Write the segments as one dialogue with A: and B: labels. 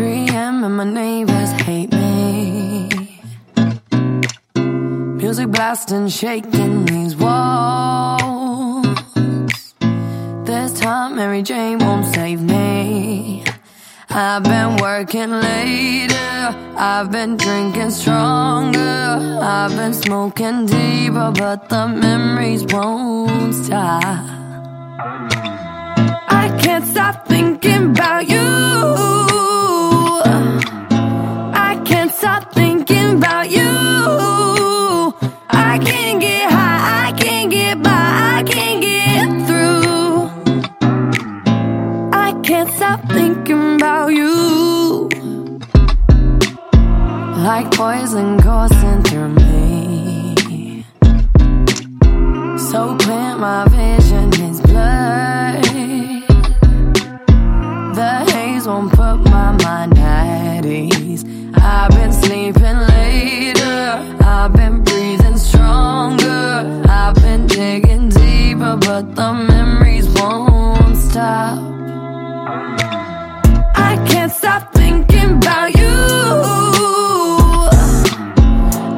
A: 3am and my neighbors hate me. Music blasting, shaking these walls. This time Mary Jane won't save me. I've been working later, I've been drinking stronger, I've been smoking deeper, but the memories won't stop. I can't stop thinking. Can't stop thinking about you. Like poison coursing through me. So clear, my vision is blurred. The haze won't put my mind at ease. I've been sleeping later. I've been breathing stronger. I've been digging deeper, but the memories won't stop. I can't stop thinking about you.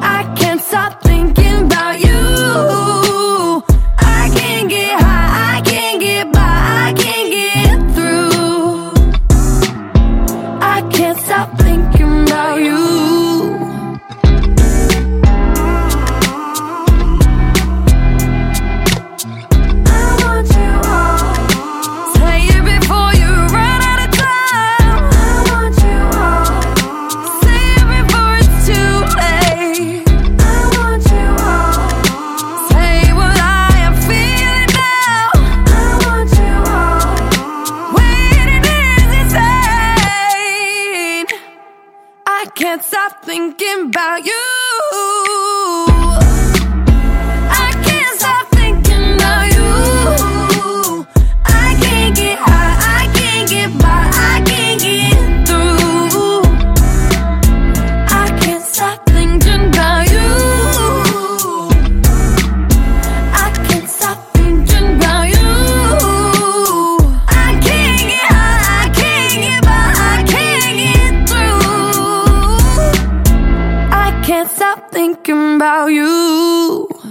A: I can't stop thinking about you. I can't get high, I can't get by, I can't get through. I can't stop thinking about you. stop thinking about you. thinking about you.